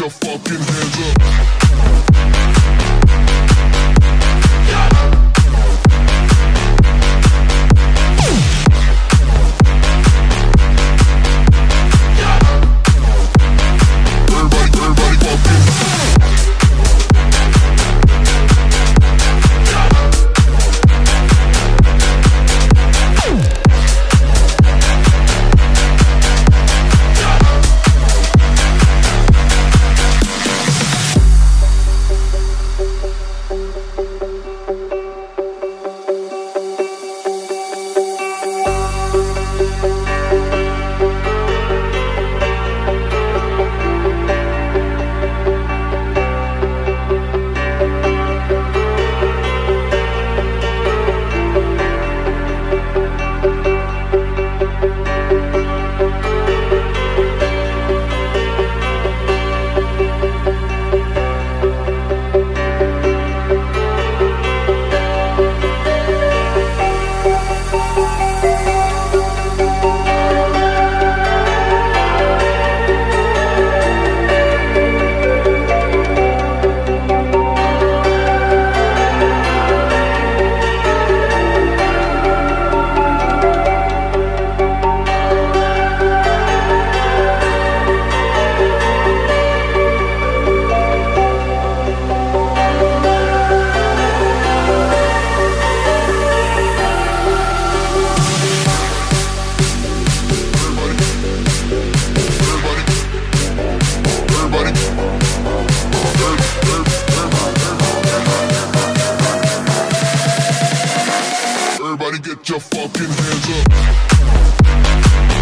your fucking hands up. cook.